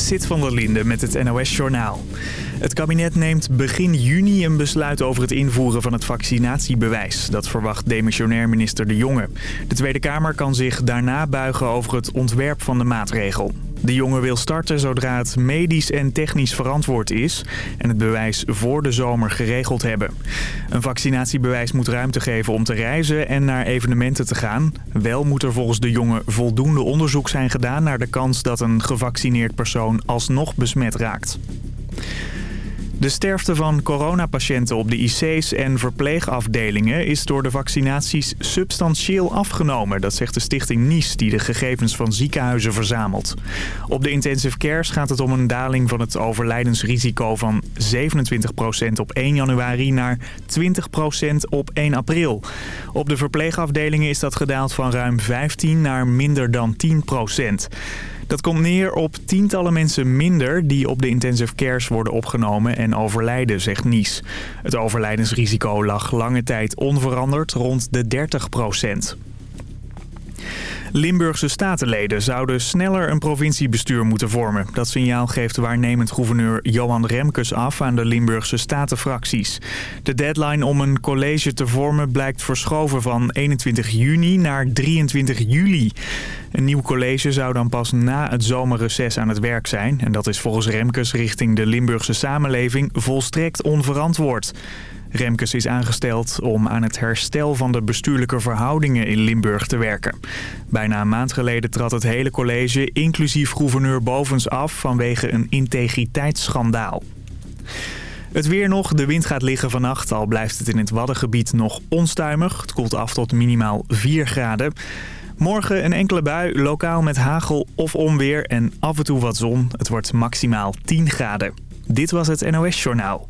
Sit van der Linde met het NOS-journaal. Het kabinet neemt begin juni een besluit over het invoeren van het vaccinatiebewijs. Dat verwacht demissionair minister De Jonge. De Tweede Kamer kan zich daarna buigen over het ontwerp van de maatregel. De jongen wil starten zodra het medisch en technisch verantwoord is... en het bewijs voor de zomer geregeld hebben. Een vaccinatiebewijs moet ruimte geven om te reizen en naar evenementen te gaan. Wel moet er volgens de jongen voldoende onderzoek zijn gedaan... naar de kans dat een gevaccineerd persoon alsnog besmet raakt. De sterfte van coronapatiënten op de IC's en verpleegafdelingen is door de vaccinaties substantieel afgenomen. Dat zegt de stichting NIS die de gegevens van ziekenhuizen verzamelt. Op de intensive cares gaat het om een daling van het overlijdensrisico van 27% op 1 januari naar 20% op 1 april. Op de verpleegafdelingen is dat gedaald van ruim 15 naar minder dan 10%. Dat komt neer op tientallen mensen minder die op de intensive cares worden opgenomen en overlijden, zegt Nies. Het overlijdensrisico lag lange tijd onveranderd rond de 30 procent. Limburgse statenleden zouden sneller een provinciebestuur moeten vormen. Dat signaal geeft waarnemend gouverneur Johan Remkes af aan de Limburgse statenfracties. De deadline om een college te vormen blijkt verschoven van 21 juni naar 23 juli. Een nieuw college zou dan pas na het zomerreces aan het werk zijn. En dat is volgens Remkes richting de Limburgse samenleving volstrekt onverantwoord. Remkes is aangesteld om aan het herstel van de bestuurlijke verhoudingen in Limburg te werken. Bijna een maand geleden trad het hele college, inclusief gouverneur Bovens, af vanwege een integriteitsschandaal. Het weer nog. De wind gaat liggen vannacht. Al blijft het in het Waddengebied nog onstuimig. Het koelt af tot minimaal 4 graden. Morgen een enkele bui, lokaal met hagel of onweer en af en toe wat zon. Het wordt maximaal 10 graden. Dit was het NOS Journaal.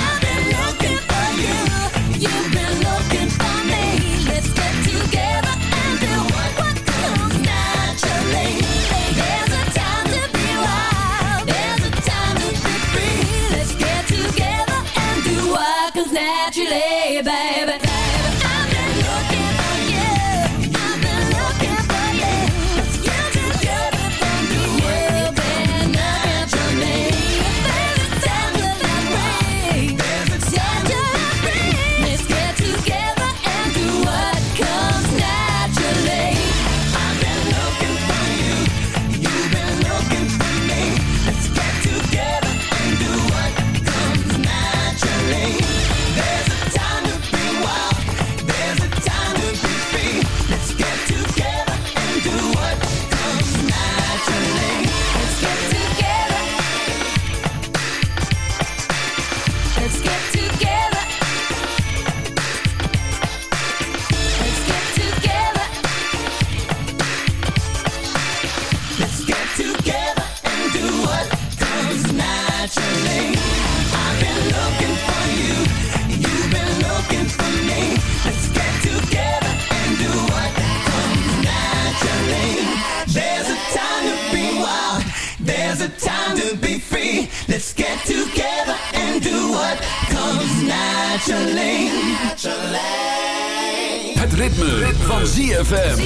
you lay, baby. Het ritme, van ZFM.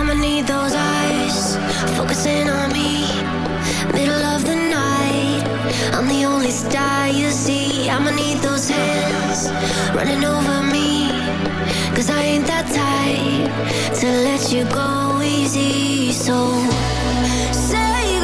I'ma need those eyes, focusing on me. Middle of the night, I'm the only star you see. I'ma need those hands, running over me. Cause I ain't that type to let you go easy. So, say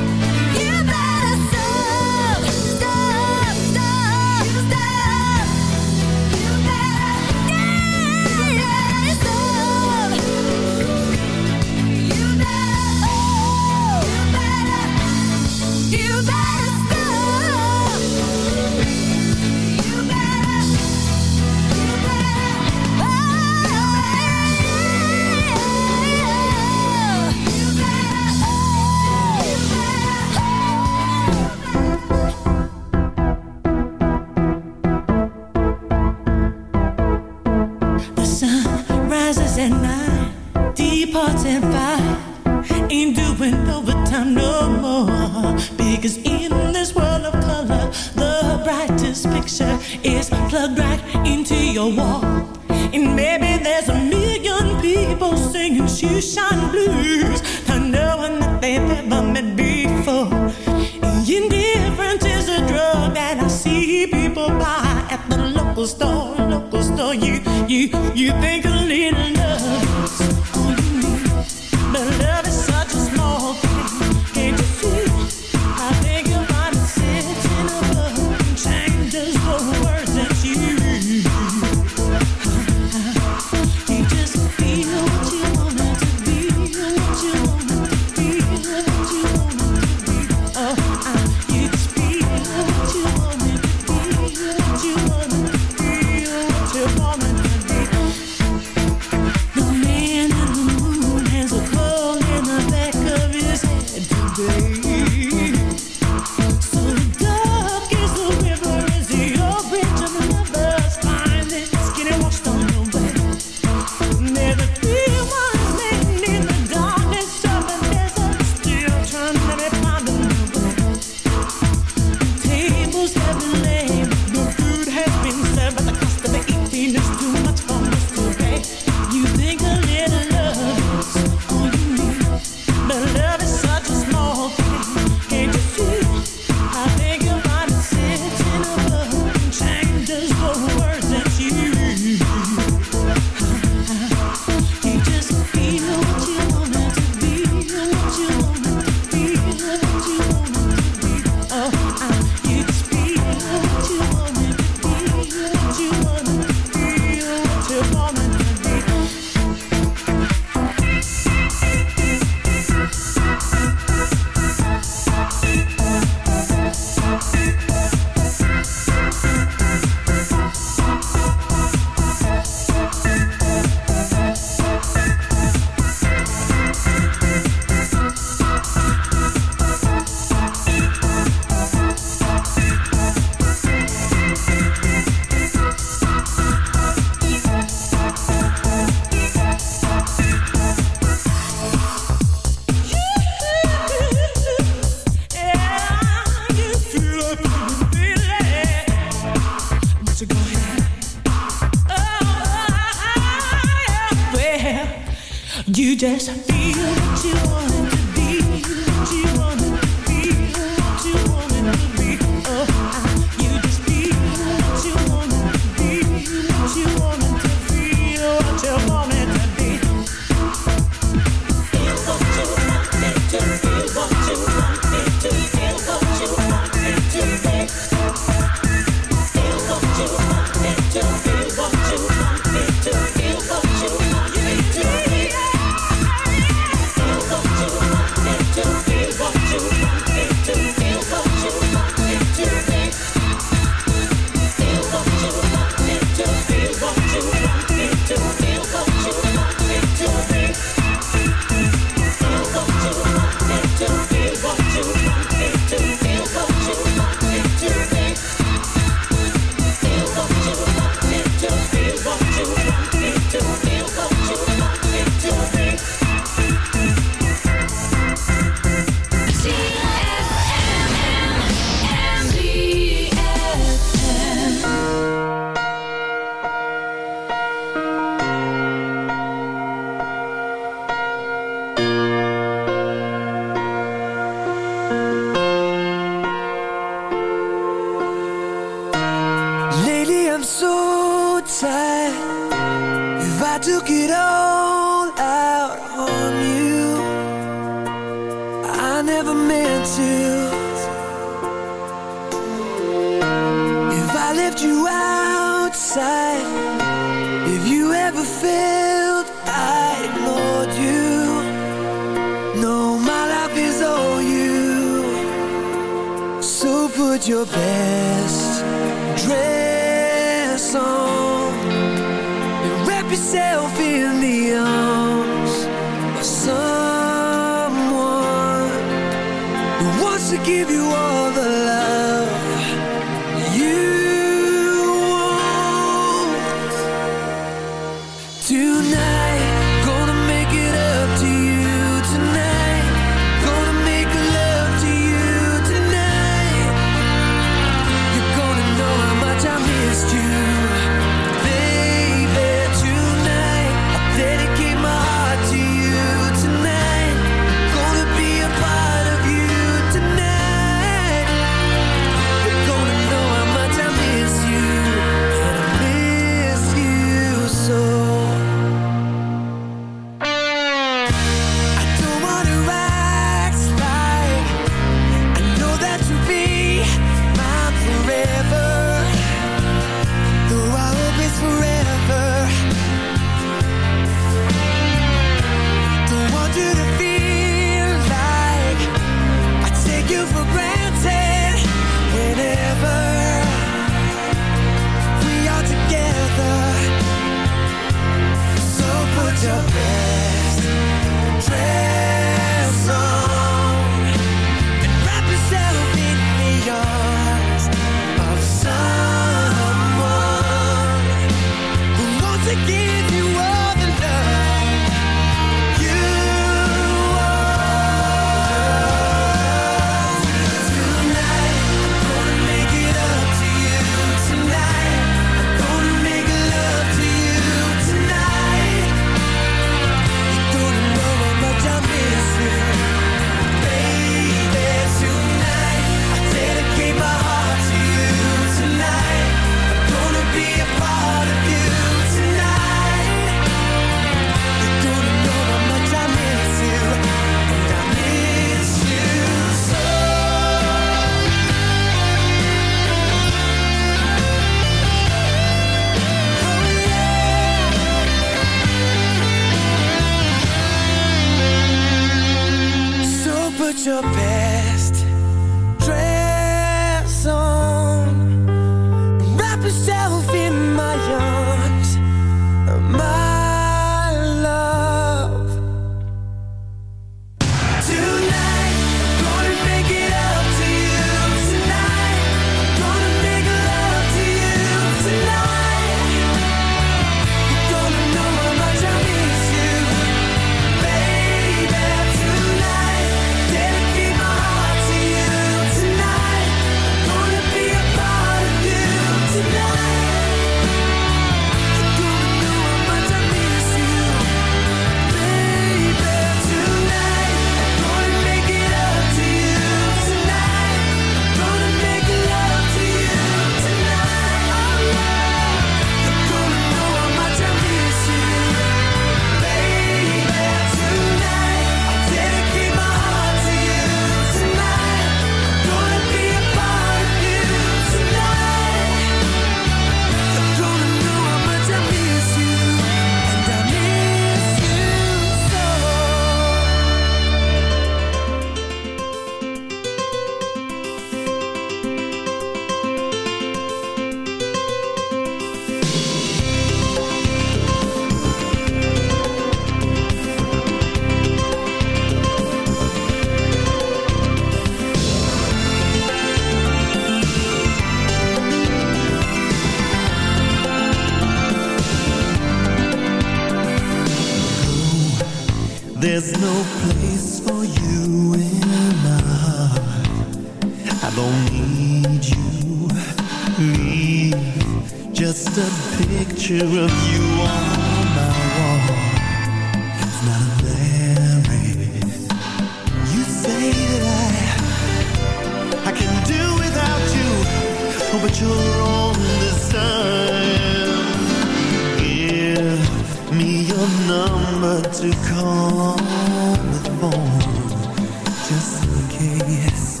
just in case.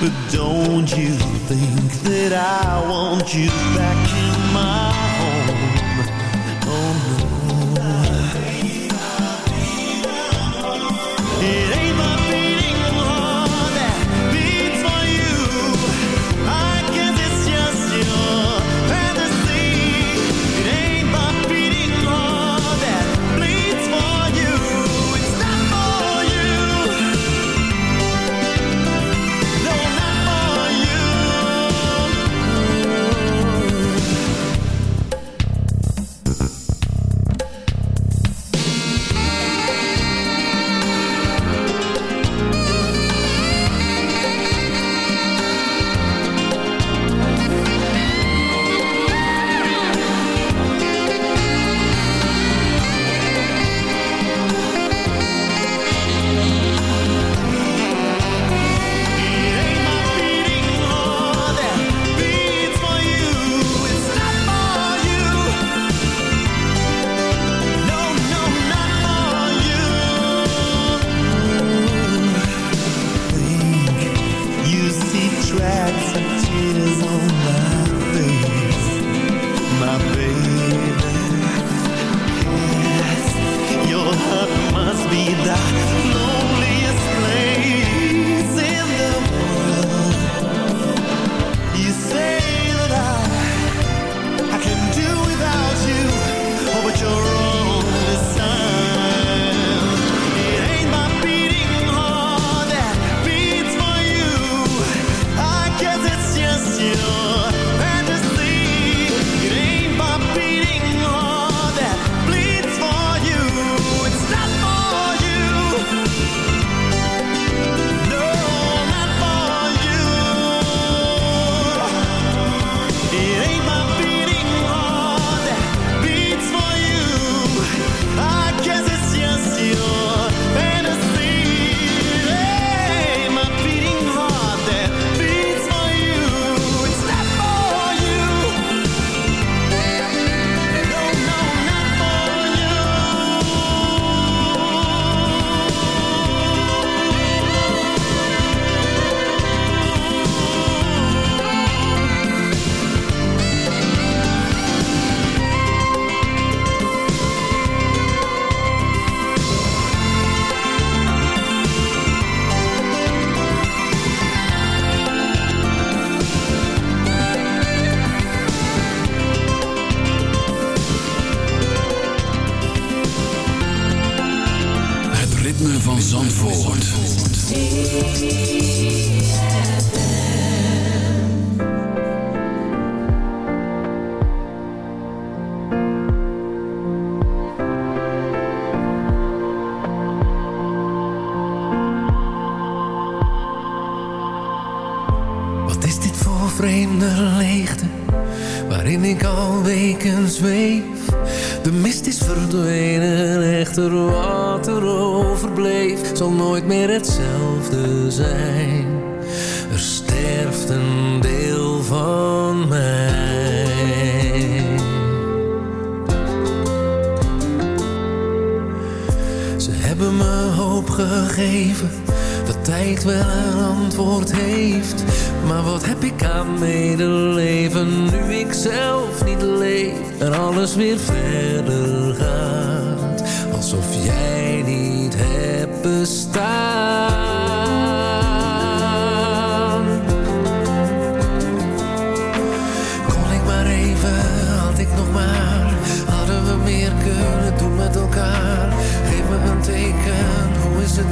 But don't you think that I want you back in my hebben me hoop gegeven Dat tijd wel een antwoord heeft. Maar wat heb ik aan medeleven Nu ik zelf niet leef En alles weer verder gaat? Alsof jij niet hebt bestaan.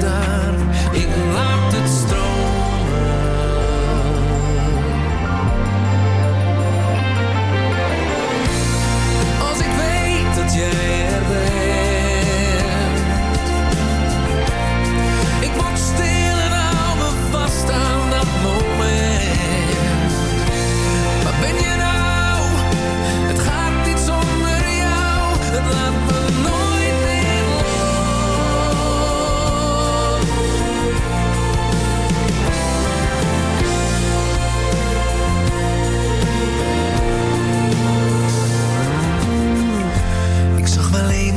daar. Ik laat het staan.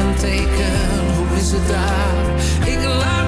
een teken, hoe is het daar? Ik laat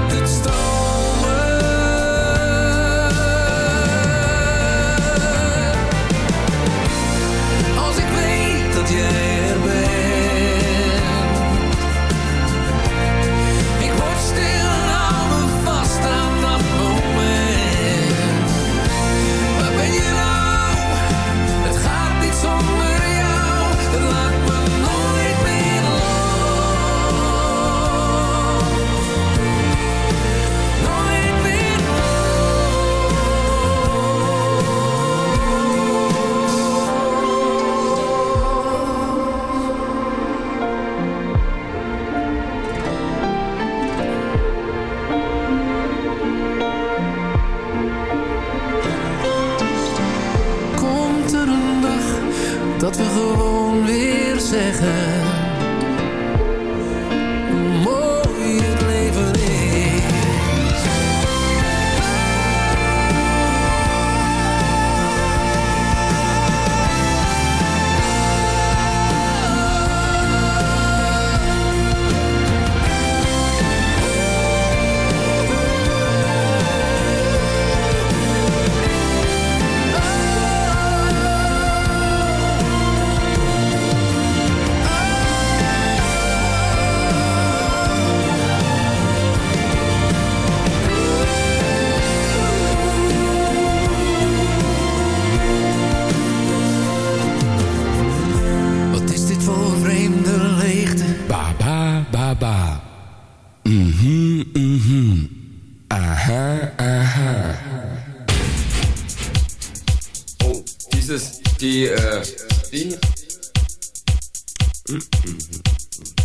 Mm-hmm.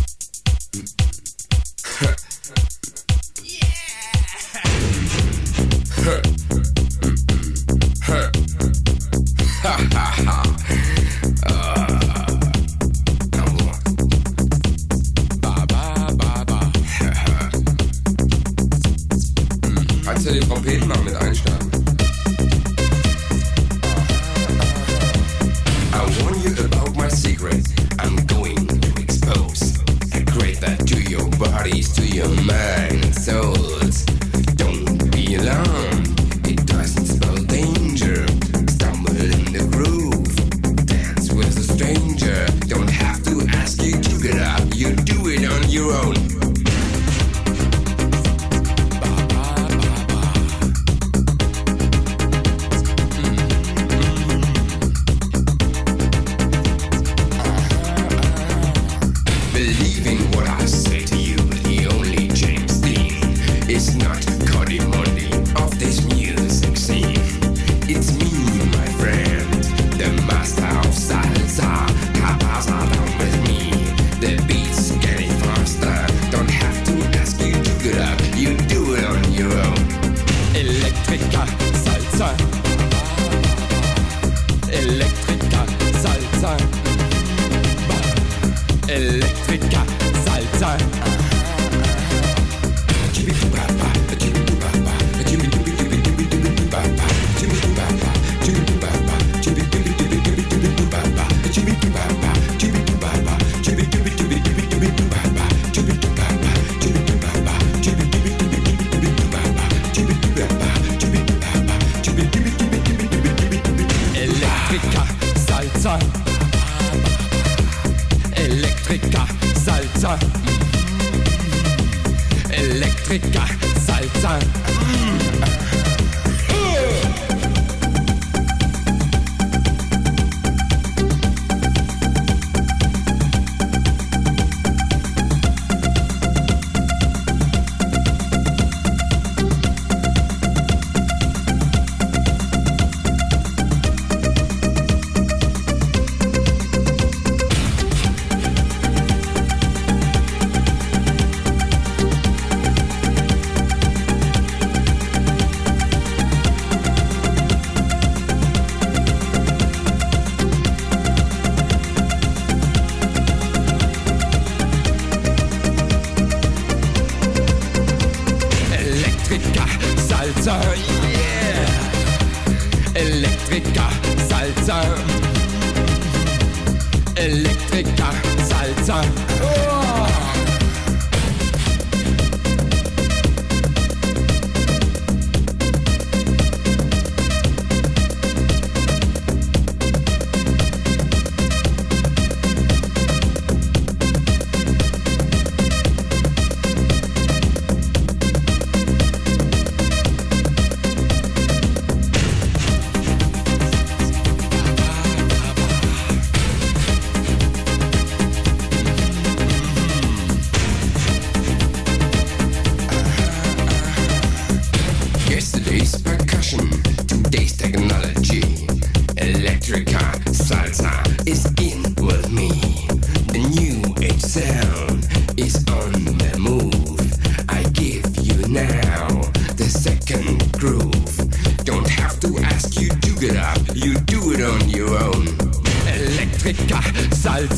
Elektrika salta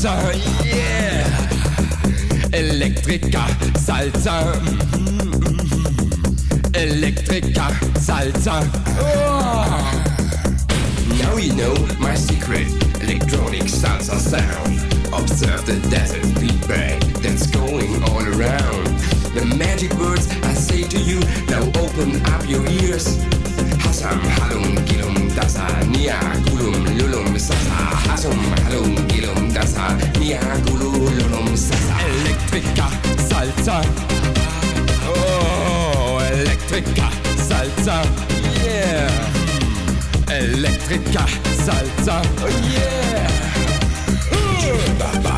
Salzer, yeah. elektrika Salzer. elektrika Salzer. Oh. Now you know my secret electronic salsa sound. Observe the desert feedback that's going all around. The magic words I say to you, now open up your ears. Hasam, halum, dasa, nia, kulum, lulum. sasa. Asum, halum, gilum, dasa. Mia, gulu, lulum, sasa. Elektrika, salsa. Oh, elektrika, salsa. Yeah. Elektrika, salsa. Oh yeah. Uh. Baba,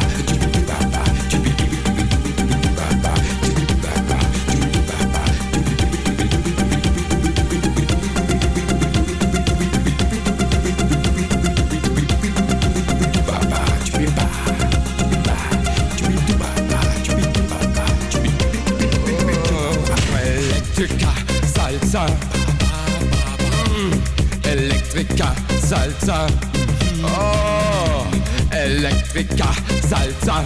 Elektrika salza, Oh, Elektrika Salsa.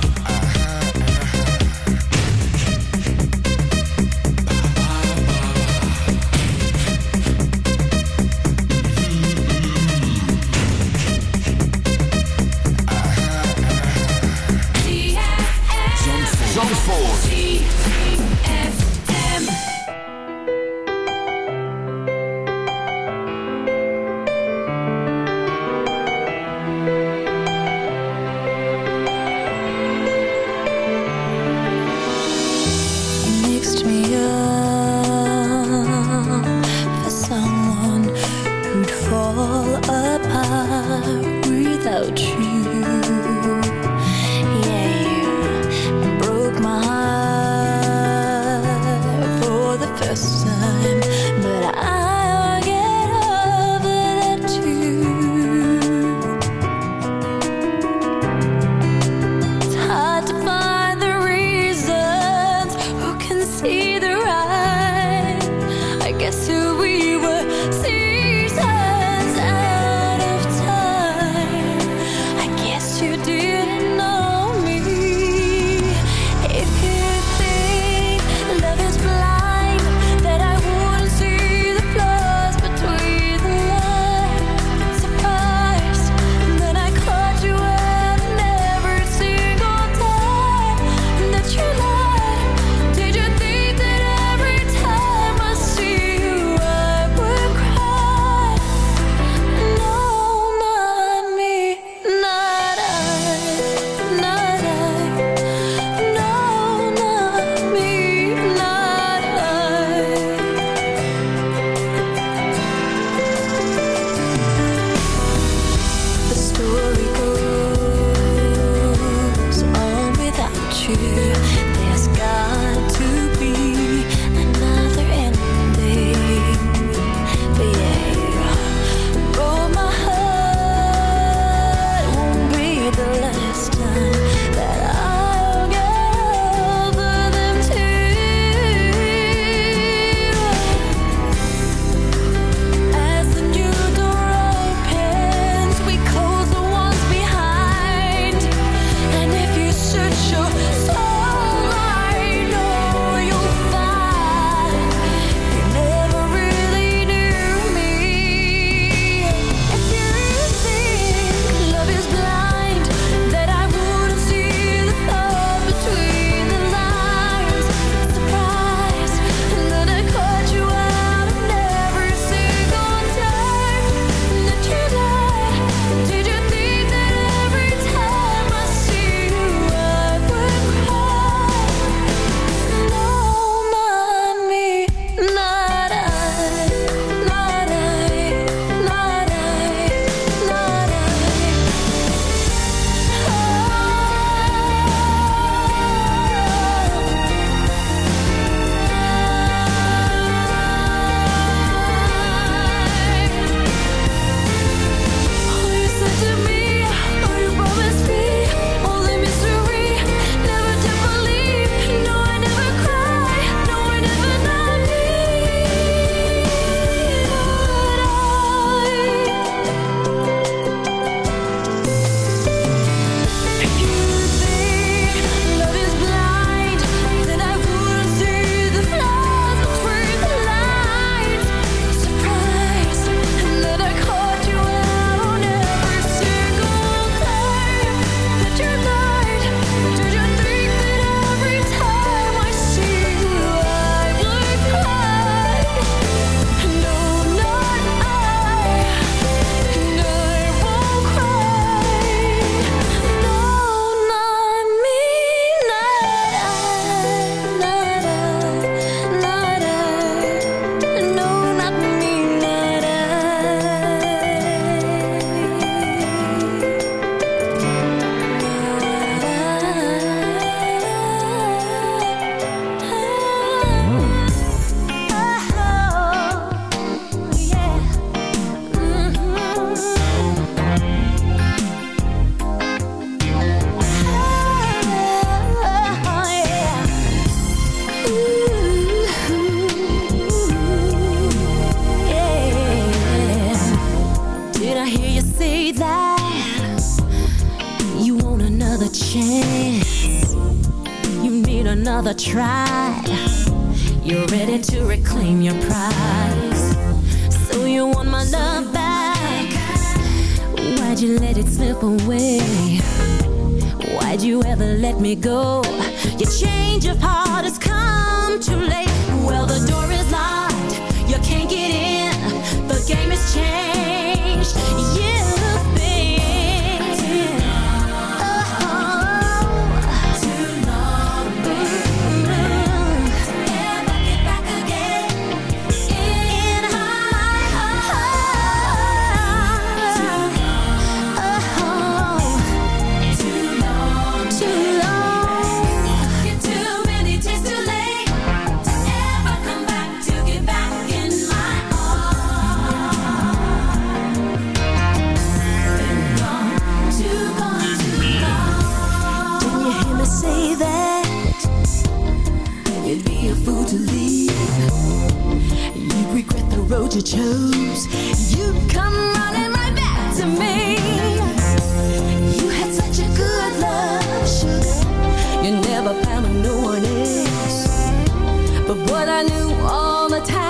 a fool to leave. You regret the road you chose. You come running right back to me. You had such a good love, sugar. You never found with no one else. But what I knew all the time.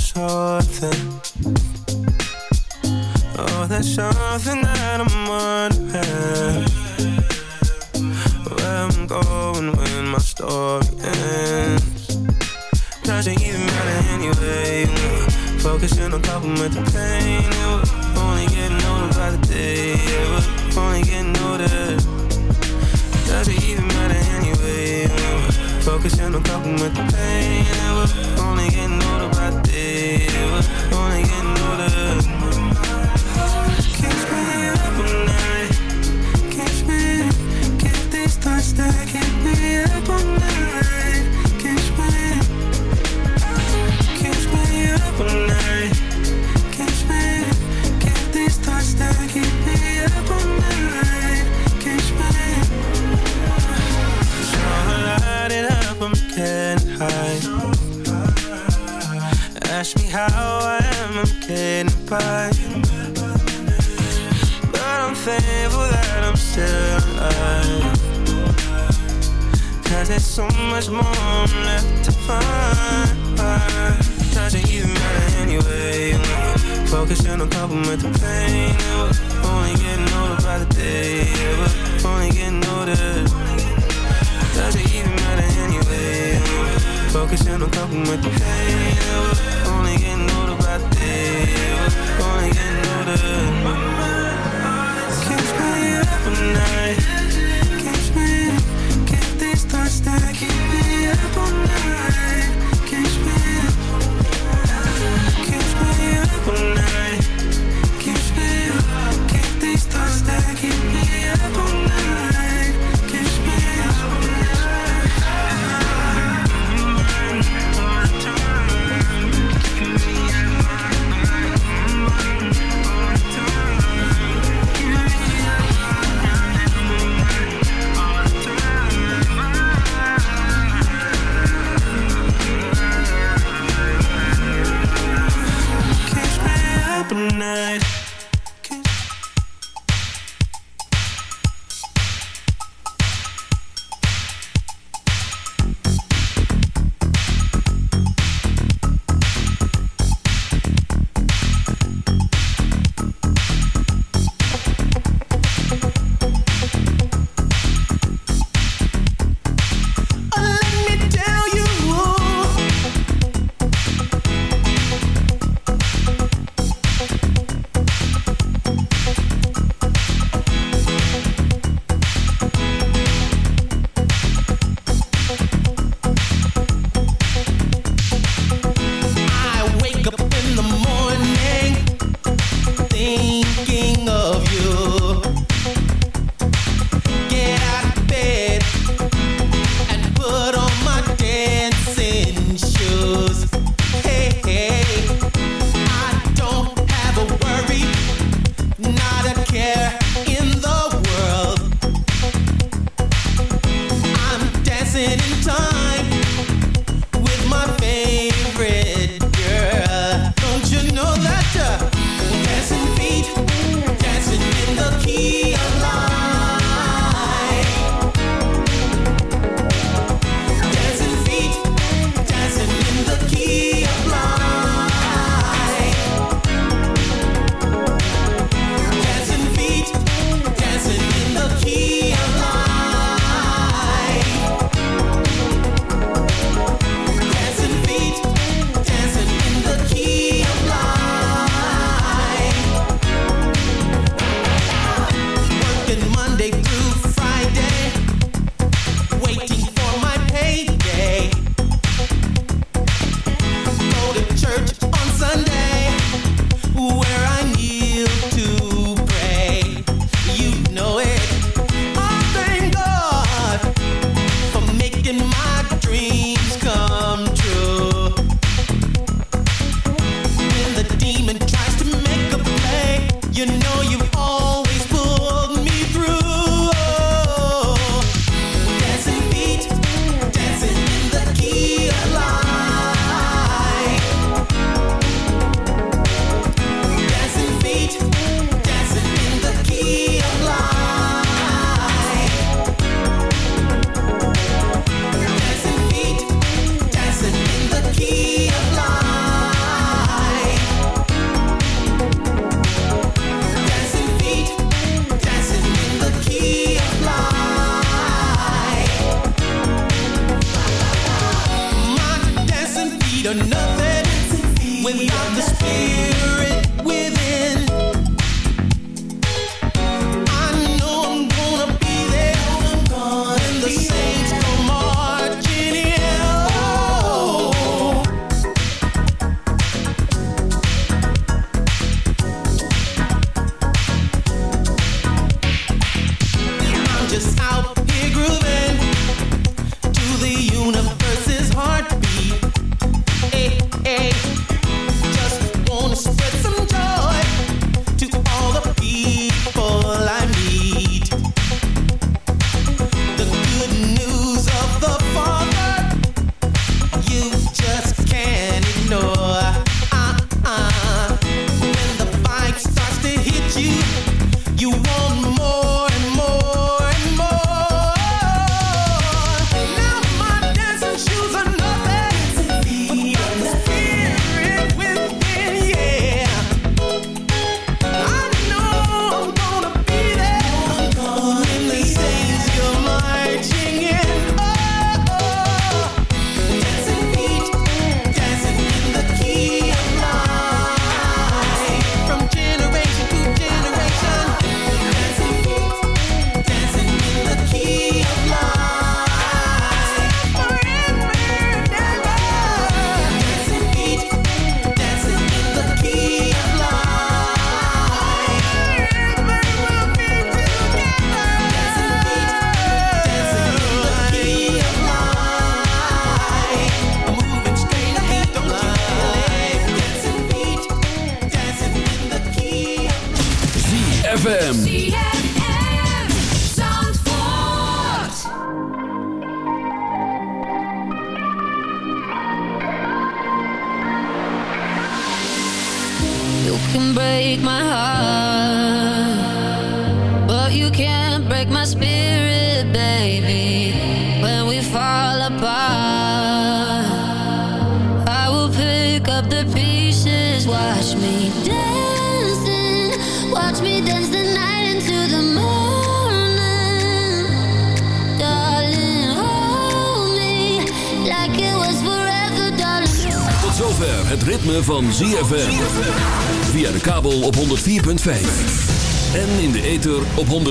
soul